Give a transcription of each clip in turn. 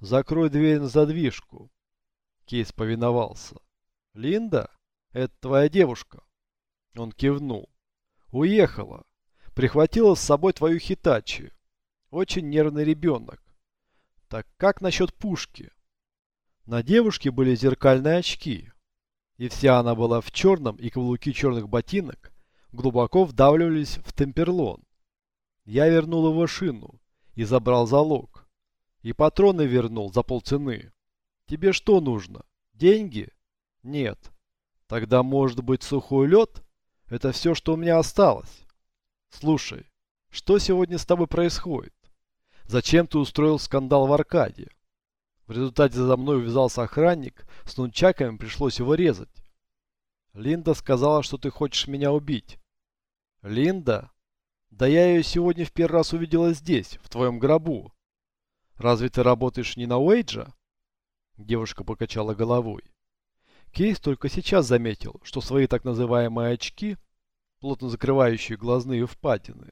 Закрой дверь на задвижку. Кейс повиновался. Линда? Это твоя девушка? Он кивнул. Уехала. Прихватила с собой твою хитачи. Очень нервный ребенок. Так как насчет пушки? На девушке были зеркальные очки. И вся она была в черном, и каблуки черных ботинок глубоко вдавливались в темперлон. Я вернул его шину и забрал залог. И патроны вернул за полцены. Тебе что нужно? Деньги? Нет. Тогда может быть сухой лед? Это все, что у меня осталось. Слушай, что сегодня с тобой происходит? Зачем ты устроил скандал в Аркаде? В результате за мной увязался охранник, с нунчаками пришлось его резать. Линда сказала, что ты хочешь меня убить. Линда? Да я ее сегодня в первый раз увидела здесь, в твоем гробу. Разве ты работаешь не на Уэйджа? Девушка покачала головой. Кейс только сейчас заметил, что свои так называемые очки, плотно закрывающие глазные впадины,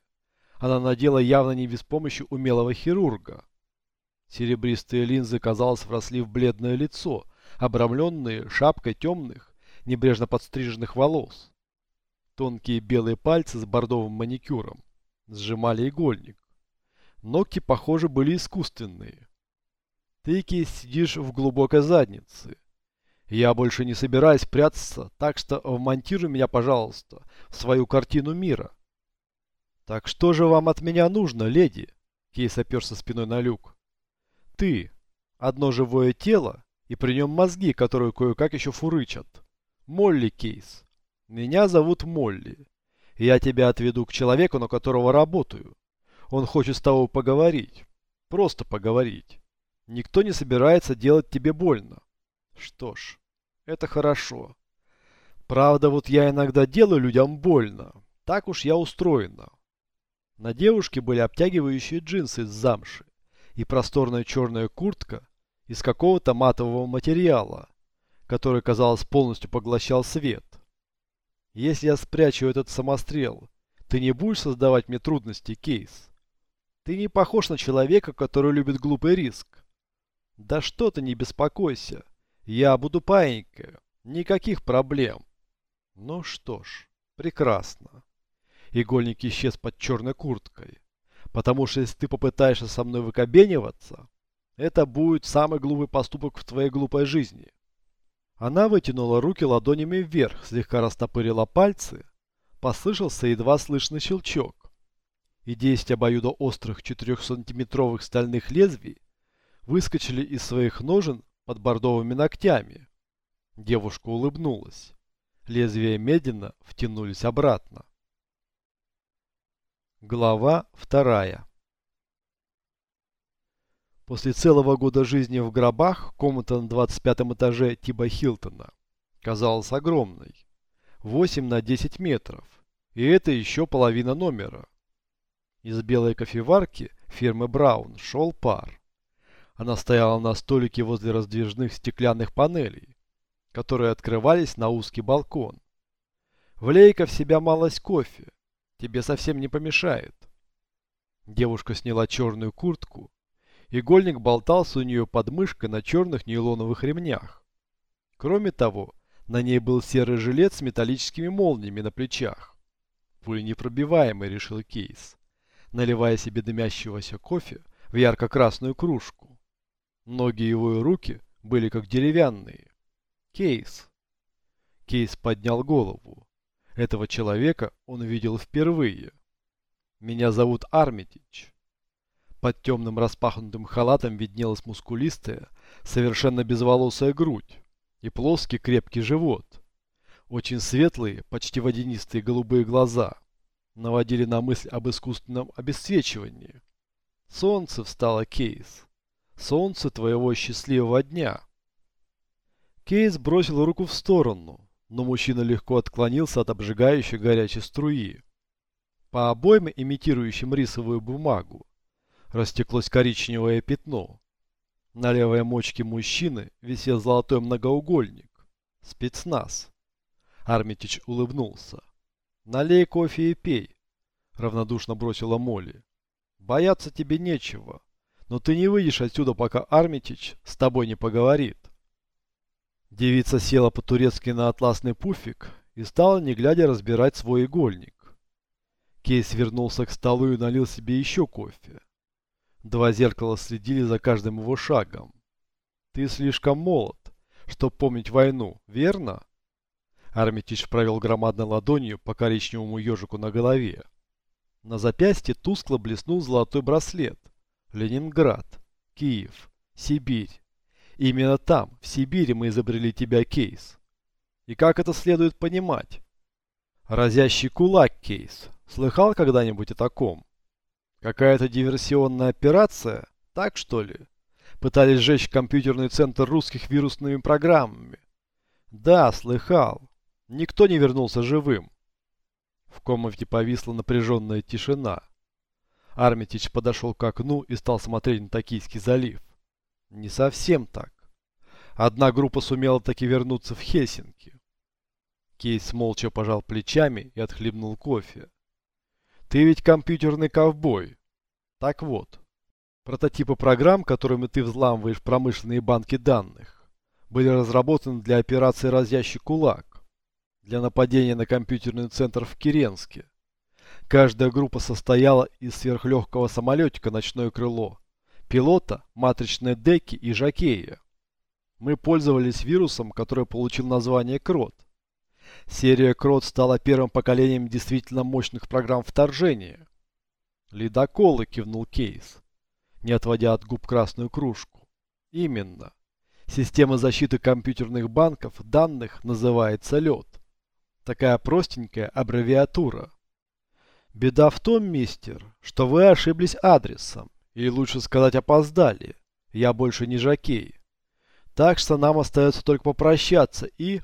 она надела явно не без помощи умелого хирурга. Серебристые линзы, казалось, вросли в бледное лицо, обрамленные шапкой темных, небрежно подстриженных волос. Тонкие белые пальцы с бордовым маникюром сжимали игольник. Ногти, похоже, были искусственные. Ты, сидишь в глубокой заднице. Я больше не собираюсь прятаться, так что вмонтируй меня, пожалуйста, в свою картину мира. Так что же вам от меня нужно, леди? Кейс оперся спиной на люк. Ты. Одно живое тело, и при нем мозги, которые кое-как еще фурычат. Молли Кейс. Меня зовут Молли. Я тебя отведу к человеку, на которого работаю. Он хочет с тобой поговорить. Просто поговорить. Никто не собирается делать тебе больно. Что ж, это хорошо. Правда, вот я иногда делаю людям больно. Так уж я устроена. На девушке были обтягивающие джинсы из замши и просторная черная куртка из какого-то матового материала, который, казалось, полностью поглощал свет. Если я спрячу этот самострел, ты не будешь создавать мне трудности, Кейс? Ты не похож на человека, который любит глупый риск. Да что ты, не беспокойся. Я буду паинькой. Никаких проблем. Ну что ж, прекрасно. Игольник исчез под черной курткой. Потому что если ты попытаешься со мной выкобениваться, это будет самый глупый поступок в твоей глупой жизни. Она вытянула руки ладонями вверх, слегка растопырила пальцы. Послышался едва слышный щелчок. И десять обоюдоострых четырехсантиметровых стальных лезвий выскочили из своих ножен под бордовыми ногтями. Девушка улыбнулась. Лезвия медленно втянулись обратно. Глава вторая После целого года жизни в гробах комната на 25 этаже Тиба Хилтона казалась огромной. 8 на 10 метров. И это еще половина номера. Из белой кофеварки фирмы Браун шел пар. Она стояла на столике возле раздвижных стеклянных панелей, которые открывались на узкий балкон. Влей-ка в себя малость кофе. Тебе совсем не помешает. Девушка сняла черную куртку. Игольник болтался у нее под мышкой на черных нейлоновых ремнях. Кроме того, на ней был серый жилет с металлическими молниями на плечах. Пуленепробиваемый, решил Кейс, наливая себе дымящегося кофе в ярко-красную кружку. Ноги его и руки были как деревянные. Кейс. Кейс поднял голову. Этого человека он видел впервые. Меня зовут Армитич. Под темным распахнутым халатом виднелась мускулистая, совершенно безволосая грудь и плоский крепкий живот. Очень светлые, почти водянистые голубые глаза наводили на мысль об искусственном обесцвечивании. Солнце встало, Кейс солнце твоего счастливого дня. Кейс бросил руку в сторону, но мужчина легко отклонился от обжигающей горячей струи. По обоим, имитирующим рисовую бумагу, растеклось коричневое пятно. На левой мочке мужчины висел золотой многоугольник. Спецназ. Армитич улыбнулся. «Налей кофе и пей», — равнодушно бросила Молли. «Бояться тебе нечего. Но ты не выйдешь отсюда, пока Армитич с тобой не поговорит. Девица села по-турецки на атласный пуфик и стала, не глядя, разбирать свой игольник. Кейс вернулся к столу и налил себе еще кофе. Два зеркала следили за каждым его шагом. Ты слишком молод, чтобы помнить войну, верно? Армитич провел громадной ладонью по коричневому ежику на голове. На запястье тускло блеснул золотой браслет. Ленинград, Киев, Сибирь. Именно там, в Сибири, мы изобрели тебя, Кейс. И как это следует понимать? Разящий кулак, Кейс. Слыхал когда-нибудь о таком? Какая-то диверсионная операция? Так что ли? Пытались сжечь компьютерный центр русских вирусными программами. Да, слыхал. Никто не вернулся живым. В комнате повисла напряженная тишина. Армитич подошел к окну и стал смотреть на Токийский залив. Не совсем так. Одна группа сумела таки вернуться в Хельсинки. Кейс молча пожал плечами и отхлебнул кофе. Ты ведь компьютерный ковбой. Так вот, прототипы программ, которыми ты взламываешь промышленные банки данных, были разработаны для операции «Разящий кулак», для нападения на компьютерный центр в Киренске. Каждая группа состояла из сверхлегкого самолетика «Ночное крыло», пилота, матричной деки и жакея. Мы пользовались вирусом, который получил название Крот. Серия Крот стала первым поколением действительно мощных программ вторжения. Ледоколы кивнул Кейс, не отводя от губ красную кружку. Именно. Система защиты компьютерных банков данных называется ЛЕД. Такая простенькая аббревиатура. Беда в том, мистер, что вы ошиблись адресом. Или лучше сказать опоздали. Я больше не жокей. Так что нам остается только попрощаться и...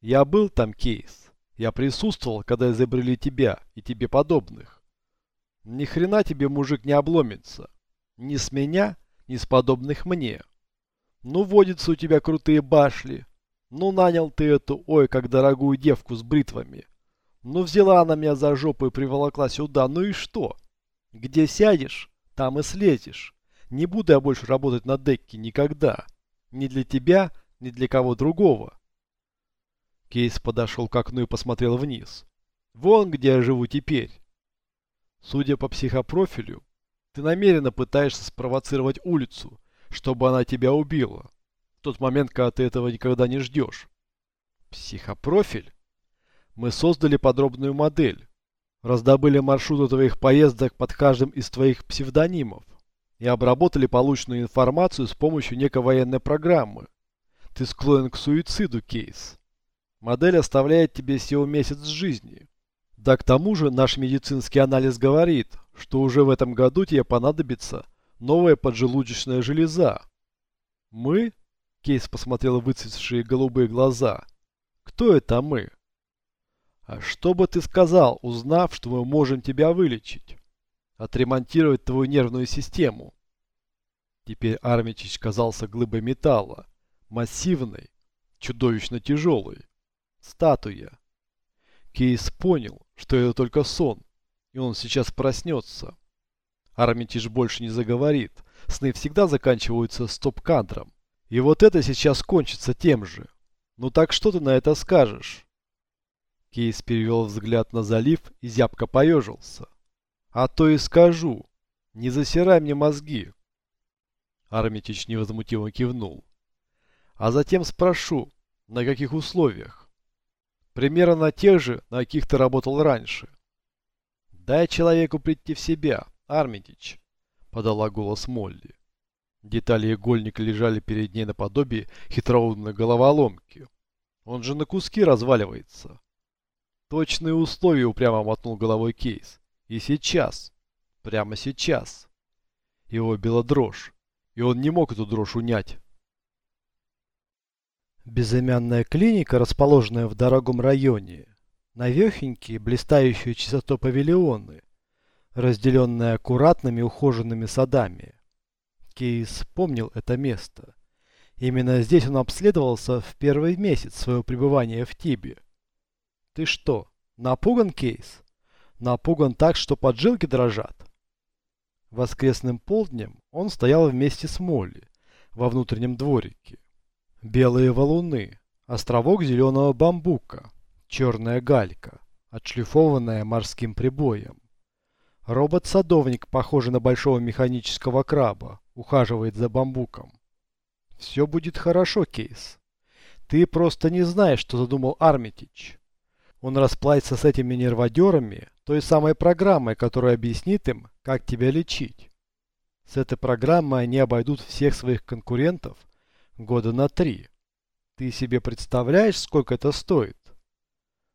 Я был там, Кейс. Я присутствовал, когда изобрели тебя и тебе подобных. Ни хрена тебе, мужик, не обломится. Ни с меня, ни с подобных мне. Ну, водятся у тебя крутые башли. Ну, нанял ты эту, ой, как дорогую девку с бритвами. Ну, взяла она меня за жопу и приволокла сюда. Ну и что? Где сядешь, там и слезешь. Не буду я больше работать на декке никогда. Ни для тебя, ни для кого другого. Кейс подошел к окну и посмотрел вниз. Вон где я живу теперь. Судя по психопрофилю, ты намеренно пытаешься спровоцировать улицу, чтобы она тебя убила. В тот момент, когда ты этого никогда не ждешь. Психопрофиль? Мы создали подробную модель, раздобыли маршруты твоих поездок под каждым из твоих псевдонимов и обработали полученную информацию с помощью некой военной программы. Ты склонен к суициду, Кейс. Модель оставляет тебе всего месяц жизни. Да к тому же наш медицинский анализ говорит, что уже в этом году тебе понадобится новая поджелудочная железа. Мы? Кейс посмотрел выцветшие голубые глаза. Кто это мы? А что бы ты сказал, узнав, что мы можем тебя вылечить? Отремонтировать твою нервную систему? Теперь Армичич казался глыбой металла, массивной, чудовищно тяжелой. Статуя. Кейс понял, что это только сон, и он сейчас проснется. Армитиш больше не заговорит. Сны всегда заканчиваются стоп-кадром. И вот это сейчас кончится тем же. Ну так что ты на это скажешь? Кейс перевел взгляд на залив и зябко поежился. «А то и скажу. Не засирай мне мозги». Армитич невозмутимо кивнул. «А затем спрошу, на каких условиях?» «Примерно на тех же, на каких ты работал раньше». «Дай человеку прийти в себя, Армитич», — подала голос Молли. Детали игольника лежали перед ней наподобие хитроумной головоломки. Он же на куски разваливается. Точные условия, упрямо мотнул головой Кейс. И сейчас. Прямо сейчас. Его била дрожь. И он не мог эту дрожь унять. Безымянная клиника, расположенная в дорогом районе, навехенькие, блистающие чистотой павильоны, разделенные аккуратными ухоженными садами. Кейс помнил это место. Именно здесь он обследовался в первый месяц своего пребывания в Тибе. Ты что, напуган, Кейс? Напуган так, что поджилки дрожат? Воскресным полднем он стоял вместе с Молли во внутреннем дворике. Белые валуны, островок зеленого бамбука, черная галька, отшлифованная морским прибоем. Робот-садовник, похожий на большого механического краба, ухаживает за бамбуком. Все будет хорошо, Кейс. Ты просто не знаешь, что задумал Армитич. Он расплатится с этими нерводерами той самой программой, которая объяснит им, как тебя лечить. С этой программой они обойдут всех своих конкурентов года на три. Ты себе представляешь, сколько это стоит?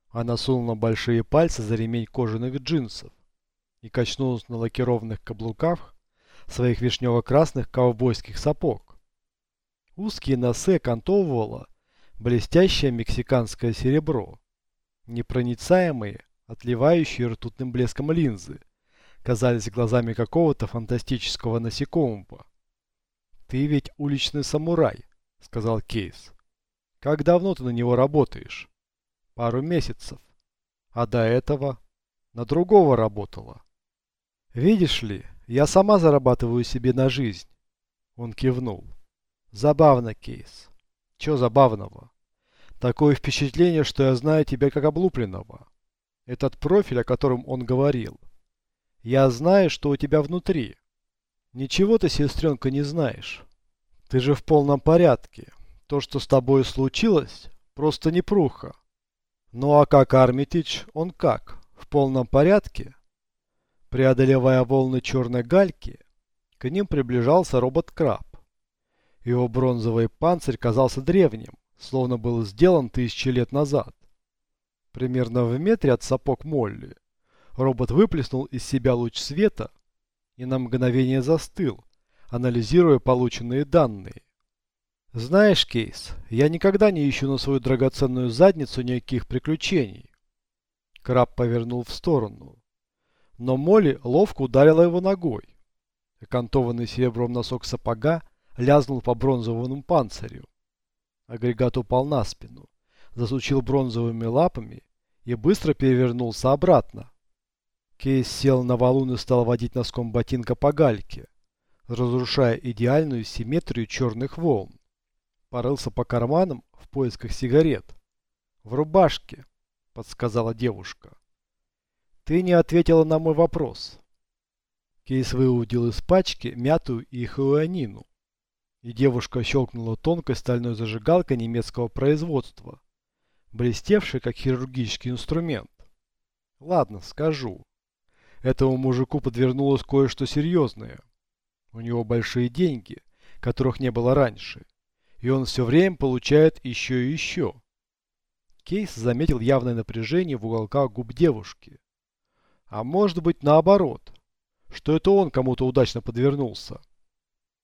Она сунула большие пальцы за ремень кожаных джинсов и качнулась на лакированных каблуках своих вишнево-красных ковбойских сапог. Узкие носы окантовывало блестящее мексиканское серебро. Непроницаемые, отливающие ртутным блеском линзы, казались глазами какого-то фантастического насекомого. «Ты ведь уличный самурай», — сказал Кейс. «Как давно ты на него работаешь?» «Пару месяцев. А до этого на другого работала». «Видишь ли, я сама зарабатываю себе на жизнь». Он кивнул. «Забавно, Кейс». «Чё забавного?» Такое впечатление, что я знаю тебя как облупленного. Этот профиль, о котором он говорил. Я знаю, что у тебя внутри. Ничего ты, сестренка, не знаешь. Ты же в полном порядке. То, что с тобой случилось, просто непруха. Ну а как Армитич, он как? В полном порядке? Преодолевая волны черной гальки, к ним приближался робот-краб. Его бронзовый панцирь казался древним, словно был сделан тысячи лет назад. Примерно в метре от сапог Молли робот выплеснул из себя луч света и на мгновение застыл, анализируя полученные данные. Знаешь, Кейс, я никогда не ищу на свою драгоценную задницу никаких приключений. Краб повернул в сторону. Но Молли ловко ударила его ногой. Окантованный серебром носок сапога лязнул по бронзовому панцирю. Агрегат упал на спину, засучил бронзовыми лапами и быстро перевернулся обратно. Кейс сел на валун и стал водить носком ботинка по гальке, разрушая идеальную симметрию черных волн. Порылся по карманам в поисках сигарет. «В рубашке», — подсказала девушка. «Ты не ответила на мой вопрос». Кейс выудил из пачки мятую и хуанину и девушка щелкнула тонкой стальной зажигалкой немецкого производства, блестевшей как хирургический инструмент. Ладно, скажу. Этому мужику подвернулось кое-что серьезное. У него большие деньги, которых не было раньше, и он все время получает еще и еще. Кейс заметил явное напряжение в уголках губ девушки. А может быть наоборот, что это он кому-то удачно подвернулся.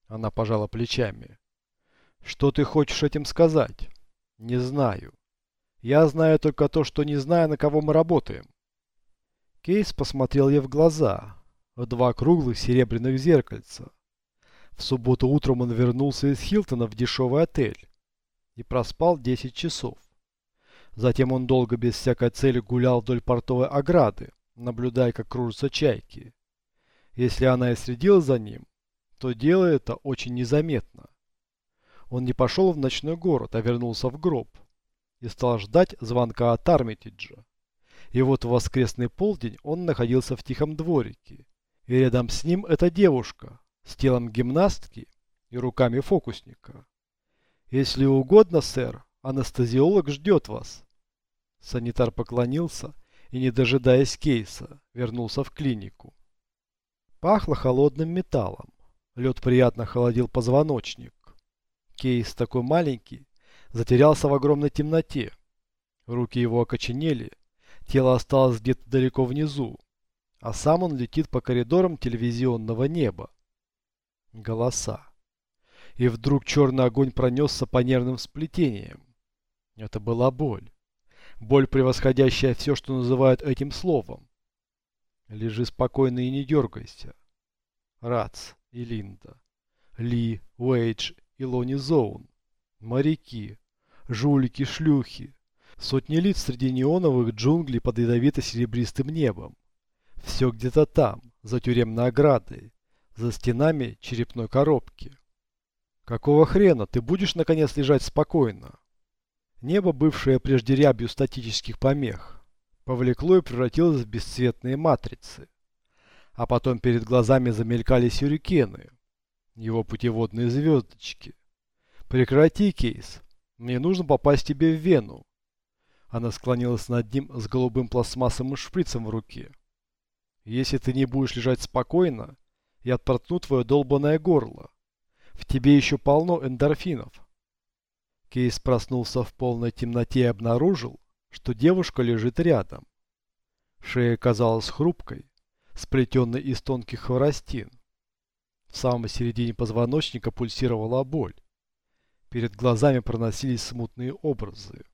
Она пожала плечами. Что ты хочешь этим сказать? Не знаю. Я знаю только то, что не знаю, на кого мы работаем. Кейс посмотрел ей в глаза, в два круглых серебряных зеркальца. В субботу утром он вернулся из Хилтона в дешевый отель и проспал 10 часов. Затем он долго без всякой цели гулял вдоль портовой ограды, наблюдая, как кружатся чайки. Если она и следила за ним, то дело это очень незаметно. Он не пошел в ночной город, а вернулся в гроб и стал ждать звонка от Армитиджа. И вот в воскресный полдень он находился в тихом дворике, и рядом с ним эта девушка с телом гимнастки и руками фокусника. «Если угодно, сэр, анестезиолог ждет вас». Санитар поклонился и, не дожидаясь кейса, вернулся в клинику. Пахло холодным металлом. Лед приятно холодил позвоночник. Кейс такой маленький, затерялся в огромной темноте. Руки его окоченели, тело осталось где-то далеко внизу, а сам он летит по коридорам телевизионного неба. Голоса. И вдруг черный огонь пронесся по нервным сплетениям. Это была боль. Боль, превосходящая все, что называют этим словом. Лежи спокойно и не дергайся. Рац и Линда, Ли, Уэйдж и Лони Зоун, моряки, жулики-шлюхи, сотни лиц среди неоновых джунглей под ядовито-серебристым небом. Все где-то там, за тюремной оградой, за стенами черепной коробки. Какого хрена ты будешь наконец лежать спокойно? Небо, бывшее прежде рябью статических помех, повлекло и превратилось в бесцветные матрицы. А потом перед глазами замелькали сюрикены, его путеводные звездочки. Прекрати, Кейс, мне нужно попасть тебе в вену. Она склонилась над ним с голубым пластмассовым шприцем в руке. Если ты не будешь лежать спокойно, я отпротну твое долбанное горло. В тебе еще полно эндорфинов. Кейс проснулся в полной темноте и обнаружил, что девушка лежит рядом. Шея казалась хрупкой, сплетенной из тонких хворостин. В самой середине позвоночника пульсировала боль. Перед глазами проносились смутные образы.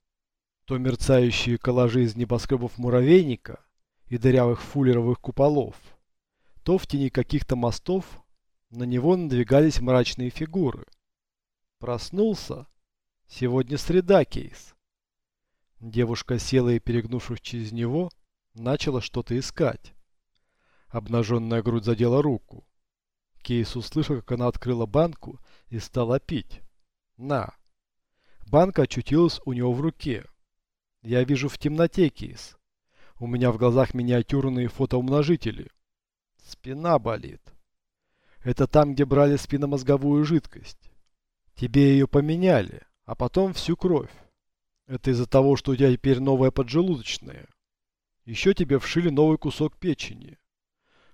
То мерцающие коллажи из небоскребов муравейника и дырявых фуллеровых куполов, то в тени каких-то мостов на него надвигались мрачные фигуры. Проснулся. Сегодня среда, Кейс. Девушка села и, перегнувшись через него, начала что-то искать. Обнаженная грудь задела руку. Кейс услышал, как она открыла банку и стала пить. На. Банка очутилась у него в руке. Я вижу в темноте, Кейс. У меня в глазах миниатюрные фотоумножители. Спина болит. Это там, где брали спинномозговую жидкость. Тебе ее поменяли, а потом всю кровь. Это из-за того, что у тебя теперь новая поджелудочная. Еще тебе вшили новый кусок печени.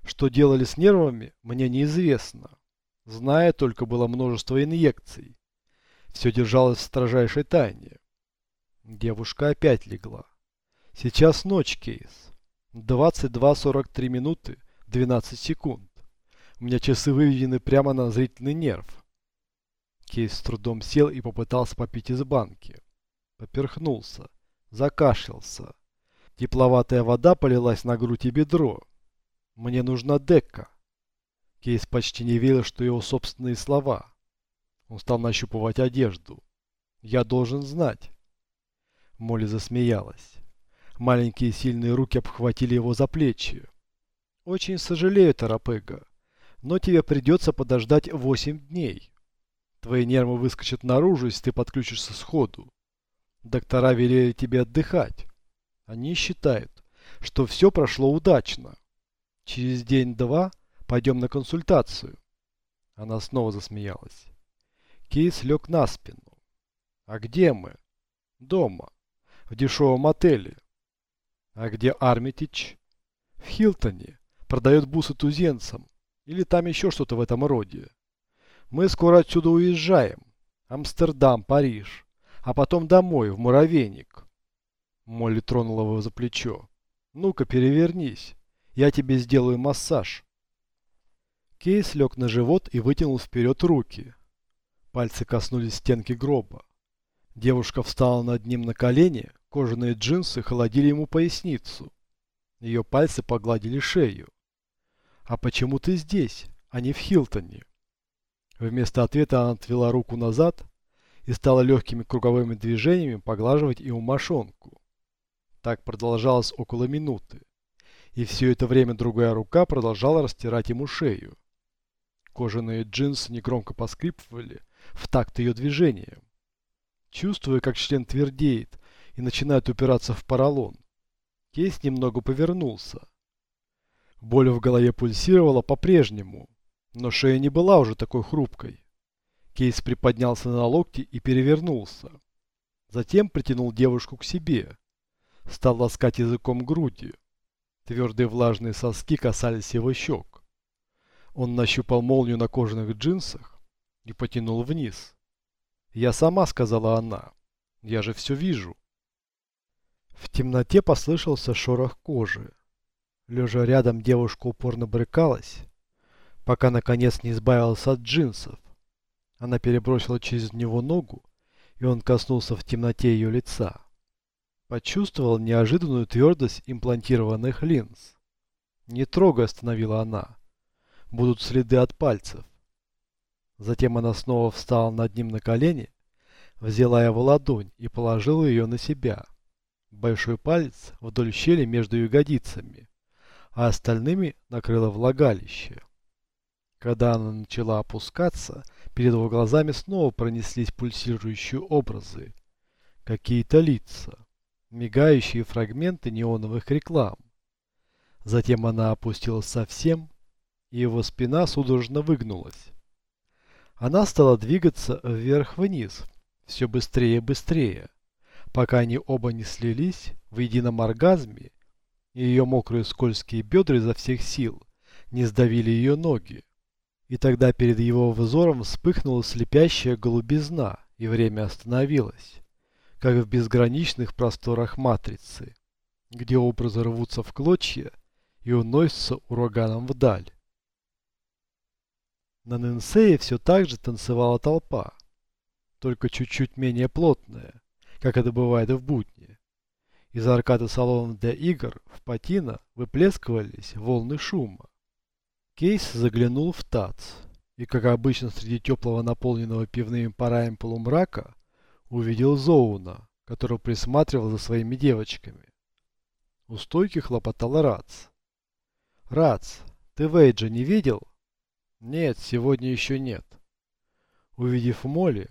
Что делали с нервами, мне неизвестно. Зная, только было множество инъекций. Все держалось в строжайшей тайне. Девушка опять легла. Сейчас ночь, Кейс. 22.43 минуты 12 секунд. У меня часы выведены прямо на зрительный нерв. Кейс с трудом сел и попытался попить из банки. Поперхнулся. Закашлялся. Тепловатая вода полилась на грудь и бедро. Мне нужна дека. Кейс почти не верил, что его собственные слова. Он стал нащупывать одежду. Я должен знать. Молли засмеялась. Маленькие сильные руки обхватили его за плечи. Очень сожалею, Тарапега, но тебе придется подождать 8 дней. Твои нервы выскочат наружу, если ты подключишься сходу. Доктора велели тебе отдыхать. Они считают, что все прошло удачно. Через день-два пойдем на консультацию. Она снова засмеялась. Кейс лег на спину. А где мы? Дома. В дешевом отеле. А где Армитич? В Хилтоне. Продает бусы тузенцам. Или там еще что-то в этом роде. Мы скоро отсюда уезжаем. Амстердам, Париж. А потом домой, в муравейник. Молли тронула его за плечо. Ну-ка, перевернись. Я тебе сделаю массаж. Кейс лег на живот и вытянул вперед руки. Пальцы коснулись стенки гроба. Девушка встала над ним на колени, кожаные джинсы холодили ему поясницу. Ее пальцы погладили шею. «А почему ты здесь, а не в Хилтоне?» Вместо ответа она отвела руку назад и стала легкими круговыми движениями поглаживать ему мошонку. Так продолжалось около минуты и все это время другая рука продолжала растирать ему шею. Кожаные джинсы негромко поскрипывали в такт ее движением. Чувствуя, как член твердеет и начинает упираться в поролон, Кейс немного повернулся. Боль в голове пульсировала по-прежнему, но шея не была уже такой хрупкой. Кейс приподнялся на локти и перевернулся. Затем притянул девушку к себе. Стал ласкать языком груди. Твердые влажные соски касались его щек. Он нащупал молнию на кожаных джинсах и потянул вниз. «Я сама», — сказала она. «Я же все вижу». В темноте послышался шорох кожи. Лежа рядом, девушка упорно брыкалась, пока наконец не избавилась от джинсов. Она перебросила через него ногу, и он коснулся в темноте ее лица. Почувствовал неожиданную твердость имплантированных линз. «Не трогай», — остановила она. «Будут следы от пальцев». Затем она снова встала над ним на колени, взяла его ладонь и положила ее на себя. Большой палец вдоль щели между ягодицами, а остальными накрыла влагалище. Когда она начала опускаться, перед его глазами снова пронеслись пульсирующие образы. Какие-то лица, мигающие фрагменты неоновых реклам. Затем она опустилась совсем, и его спина судорожно выгнулась. Она стала двигаться вверх-вниз, все быстрее и быстрее, пока они оба не слились в едином оргазме, и ее мокрые скользкие бедра изо всех сил не сдавили ее ноги. И тогда перед его взором вспыхнула слепящая голубизна, и время остановилось, как в безграничных просторах матрицы, где образы рвутся в клочья и уносятся ураганом вдаль. На Ненсее все так же танцевала толпа, только чуть-чуть менее плотная, как это бывает в будни. Из аркады салонов для игр в Патино выплескивались волны шума. Кейс заглянул в ТАЦ, и, как обычно среди теплого наполненного пивными парами полумрака, увидел Зоуна, который присматривал за своими девочками. У стойки хлопотал Рац. «Рац, ты Вейджа не видел?» «Нет, сегодня еще нет». Увидев Молли,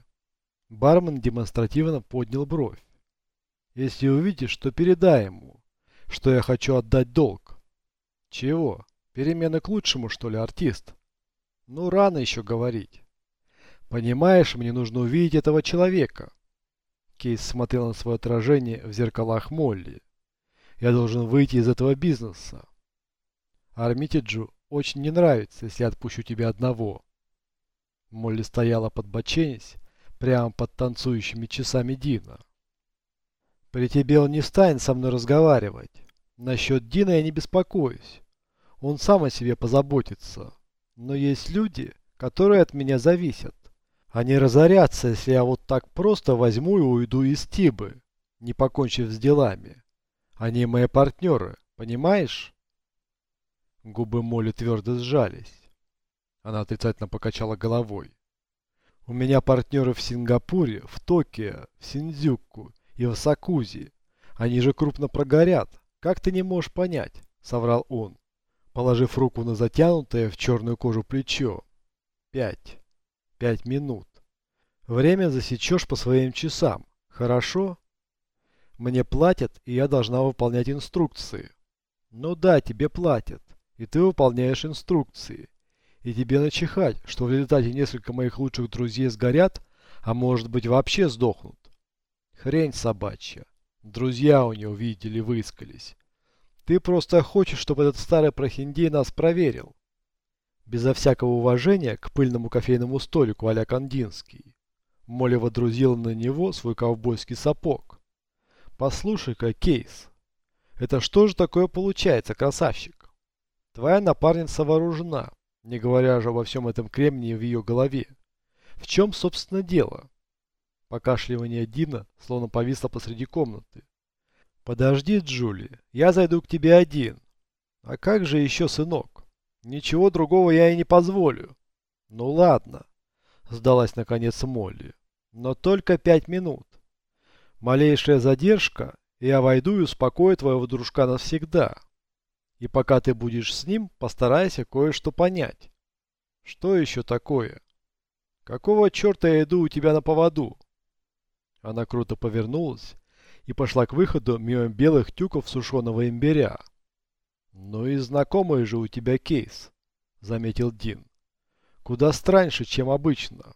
Бармен демонстративно поднял бровь. Если увидишь, то передай ему, что я хочу отдать долг. Чего? Перемены к лучшему, что ли, артист? Ну, рано еще говорить. Понимаешь, мне нужно увидеть этого человека. Кейс смотрел на свое отражение в зеркалах Молли. Я должен выйти из этого бизнеса. Армитиджу очень не нравится, если я отпущу тебя одного. Молли стояла под боченись, прямо под танцующими часами Дина. При тебе он не станет со мной разговаривать. Насчет Дина я не беспокоюсь. Он сам о себе позаботится. Но есть люди, которые от меня зависят. Они разорятся, если я вот так просто возьму и уйду из Тибы, не покончив с делами. Они мои партнеры, понимаешь? Губы Молли твердо сжались. Она отрицательно покачала головой. У меня партнеры в Сингапуре, в Токио, в Синдзюку и в Сакузи. Они же крупно прогорят. Как ты не можешь понять? Соврал он, положив руку на затянутое в черную кожу плечо. Пять. Пять минут. Время засечешь по своим часам. Хорошо? Мне платят, и я должна выполнять инструкции. Ну да, тебе платят, и ты выполняешь инструкции. И тебе начихать, что в результате несколько моих лучших друзей сгорят, а может быть вообще сдохнут. Хрень собачья. Друзья у него, видите ли, выискались. Ты просто хочешь, чтобы этот старый прохиндей нас проверил. Безо всякого уважения к пыльному кофейному столику а Кандинский. Молли водрузила на него свой ковбойский сапог. Послушай-ка, Кейс, это что же такое получается, красавчик? Твоя напарница вооружена не говоря же обо всем этом кремнии в ее голове. В чем, собственно, дело? Покашливание Дина словно повисло посреди комнаты. «Подожди, Джули, я зайду к тебе один». «А как же еще, сынок? Ничего другого я и не позволю». «Ну ладно», — сдалась наконец Молли. «Но только пять минут. Малейшая задержка, и я войду и успокою твоего дружка навсегда». И пока ты будешь с ним, постарайся кое-что понять. Что еще такое? Какого черта я иду у тебя на поводу? Она круто повернулась и пошла к выходу мимо белых тюков сушеного имбиря. Ну и знакомый же у тебя кейс, заметил Дин. Куда страньше, чем обычно.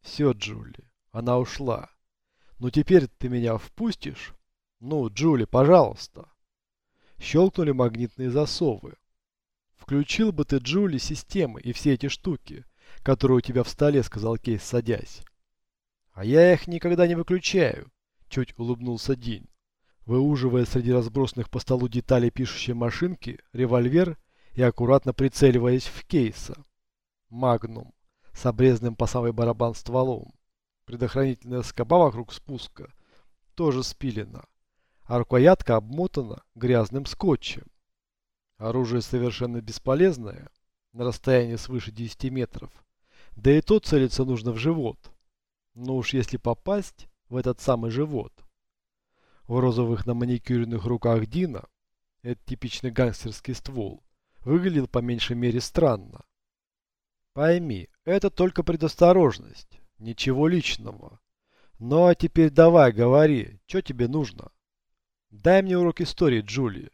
Все, Джули, она ушла. Ну теперь ты меня впустишь? Ну, Джули, пожалуйста. Щелкнули магнитные засовы. «Включил бы ты, Джули, системы и все эти штуки, которые у тебя в столе», — сказал Кейс, садясь. «А я их никогда не выключаю», — чуть улыбнулся Дин, выуживая среди разбросанных по столу деталей пишущей машинки револьвер и аккуратно прицеливаясь в Кейса. «Магнум» с обрезанным по самый барабан стволом. Предохранительная скоба вокруг спуска тоже спилена а рукоятка обмотана грязным скотчем. Оружие совершенно бесполезное, на расстоянии свыше 10 метров, да и то целиться нужно в живот. Но уж если попасть в этот самый живот. В розовых на маникюренных руках Дина, этот типичный гангстерский ствол, выглядел по меньшей мере странно. Пойми, это только предосторожность, ничего личного. Ну а теперь давай, говори, что тебе нужно? Дай мне урок истории, Джули,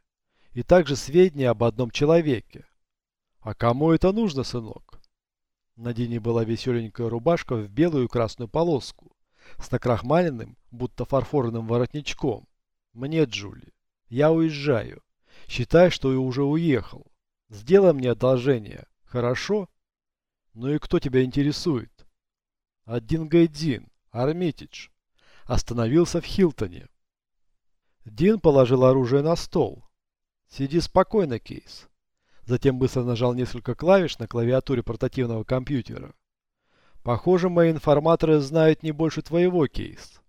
и также сведения об одном человеке. А кому это нужно, сынок? На Дине была веселенькая рубашка в белую и красную полоску, с накрахмаленным, будто фарфорным воротничком. Мне, Джули, я уезжаю. Считай, что я уже уехал. Сделай мне одолжение, хорошо? Ну и кто тебя интересует? Один Гайдин, Армитидж. Остановился в Хилтоне. Дин положил оружие на стол. Сиди спокойно, Кейс. Затем быстро нажал несколько клавиш на клавиатуре портативного компьютера. Похоже, мои информаторы знают не больше твоего, Кейс.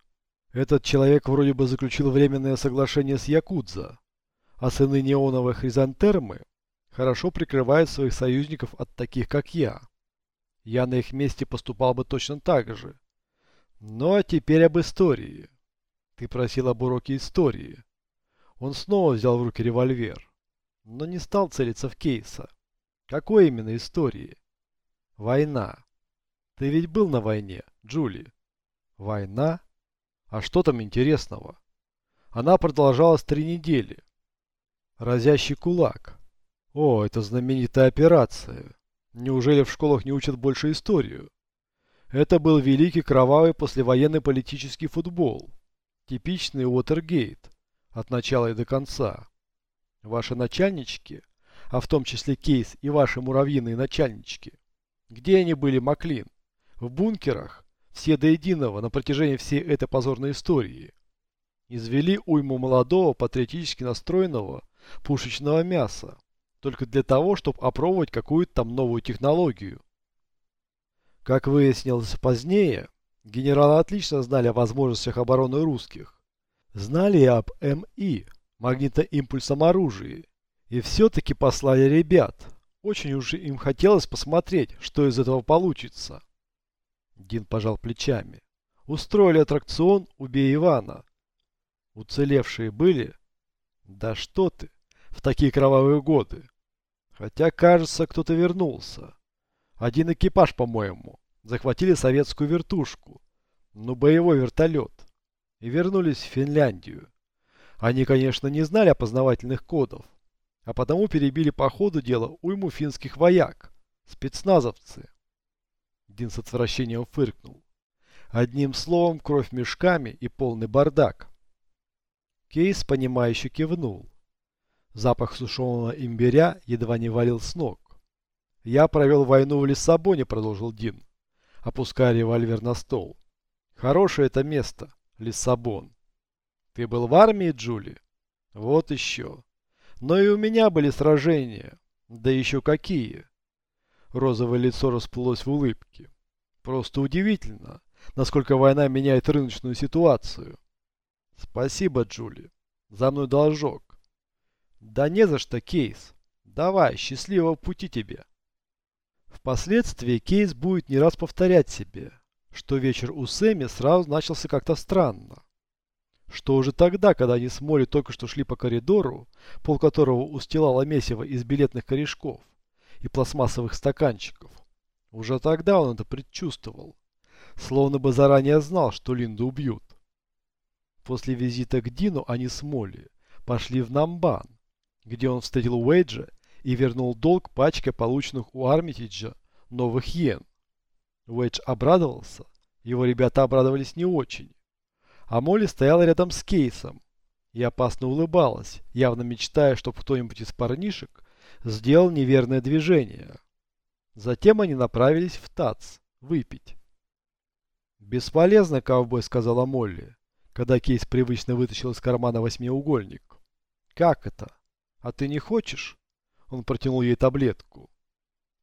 Этот человек вроде бы заключил временное соглашение с Якудза, а сыны неоновой хризантермы хорошо прикрывают своих союзников от таких, как я. Я на их месте поступал бы точно так же. Ну а теперь об истории. Ты просил об уроке истории. Он снова взял в руки револьвер, но не стал целиться в Кейса. Какой именно истории? Война. Ты ведь был на войне, Джули. Война? А что там интересного? Она продолжалась три недели. Разящий кулак. О, это знаменитая операция. Неужели в школах не учат больше историю? Это был великий кровавый послевоенный политический футбол. Типичный Уотергейт. От начала и до конца. Ваши начальнички, а в том числе Кейс и ваши муравьиные начальнички, где они были, Маклин? В бункерах, все до единого на протяжении всей этой позорной истории. Извели уйму молодого, патриотически настроенного, пушечного мяса, только для того, чтобы опробовать какую-то там новую технологию. Как выяснилось позднее, генералы отлично знали о возможностях обороны русских. Знали и об МИ, магнитоимпульсном оружии. И все-таки послали ребят. Очень уж им хотелось посмотреть, что из этого получится. Дин пожал плечами. Устроили аттракцион «Убей Ивана». Уцелевшие были? Да что ты, в такие кровавые годы. Хотя, кажется, кто-то вернулся. Один экипаж, по-моему. Захватили советскую вертушку. Ну, боевой вертолет. И вернулись в Финляндию. Они, конечно, не знали опознавательных кодов. А потому перебили по ходу дела уйму финских вояк. Спецназовцы. Дин с отвращением фыркнул. Одним словом, кровь мешками и полный бардак. Кейс, понимающе кивнул. Запах сушеного имбиря едва не валил с ног. «Я провел войну в Лиссабоне», — продолжил Дин, опуская револьвер на стол. «Хорошее это место, Лиссабон. Ты был в армии, Джули? Вот еще. Но и у меня были сражения. Да еще какие!» Розовое лицо расплылось в улыбке. «Просто удивительно, насколько война меняет рыночную ситуацию». «Спасибо, Джули. За мной должок. Да не за что, Кейс. Давай, счастливого пути тебе. Впоследствии Кейс будет не раз повторять себе, что вечер у Сэмми сразу начался как-то странно. Что уже тогда, когда они с Молли только что шли по коридору, пол которого устилало месиво из билетных корешков и пластмассовых стаканчиков, уже тогда он это предчувствовал, словно бы заранее знал, что Линду убьют. После визита к Дину они с Молли пошли в Намбан, где он встретил Уэйджа и вернул долг пачкой полученных у Армитиджа новых йен. Уэйдж обрадовался, его ребята обрадовались не очень. А Молли стояла рядом с Кейсом и опасно улыбалась, явно мечтая, чтобы кто-нибудь из парнишек сделал неверное движение. Затем они направились в ТАЦ выпить. «Бесполезно, ковбой», — сказала Молли, когда Кейс привычно вытащил из кармана восьмиугольник. «Как это?» «А ты не хочешь?» Он протянул ей таблетку.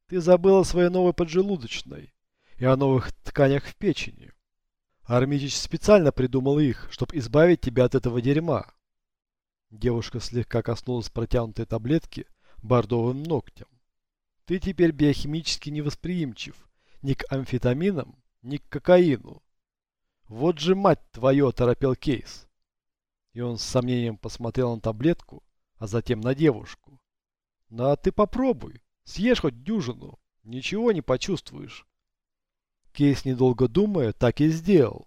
«Ты забыла своей новой поджелудочной и о новых тканях в печени. Армитич специально придумал их, чтобы избавить тебя от этого дерьма». Девушка слегка коснулась протянутой таблетки бордовым ногтем. «Ты теперь биохимически невосприимчив ни к амфетаминам, ни к кокаину. Вот же мать твою, торопел Кейс!» И он с сомнением посмотрел на таблетку, а затем на девушку. «Ну а ты попробуй, съешь хоть дюжину. Ничего не почувствуешь. Кейс, недолго думая, так и сделал.